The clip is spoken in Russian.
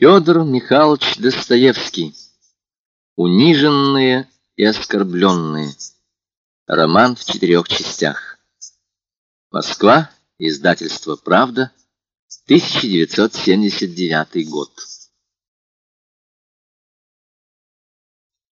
Федор Михайлович Достоевский. Униженные и оскорбленные. Роман в четырех частях. Москва. Издательство «Правда». 1979 год.